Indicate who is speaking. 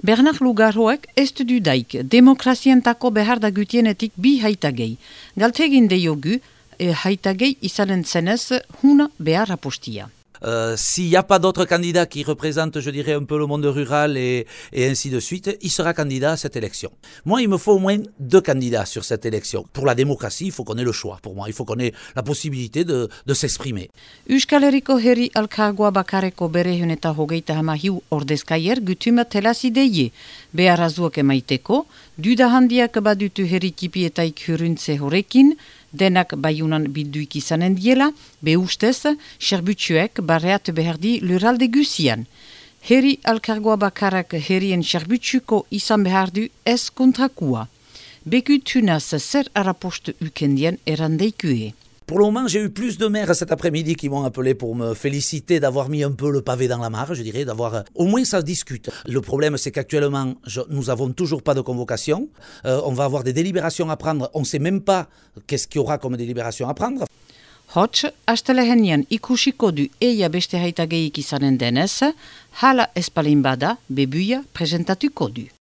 Speaker 1: Bernard Lugarroek ez du daik, demokrazientako behar da gutienetik bi haitagei. Galtegin deiogu, e haitagei izanen zenez, huna behar apostia.
Speaker 2: Euh, s'il n'y a pas d'autres candidats qui représentent, je dirais, un peu le monde rural et, ainsi de suite, il sera candidat à cette élection. Moi, il me faut au moins deux candidats sur cette élection. Pour la démocratie, il faut qu'on ait le choix. Pour moi, il faut qu'on ait la possibilité de, s'exprimer. Pour le moment, j'ai eu plus de maires cet après-midi qui m'ont appelé pour me féliciter d'avoir mis un peu le pavé dans la mare, je dirais, d'avoir... Euh, au moins, ça discute. Le problème, c'est qu'actuellement, nous n'avons toujours pas de convocation. Euh, on va avoir des délibérations à prendre. On ne sait même pas qu'est-ce qu'il y aura comme délibération à prendre.
Speaker 1: Hots, astelehenian ikusiko du eia beste haitageik izanen denez, hala espalin bada, bebuia presentatuko du.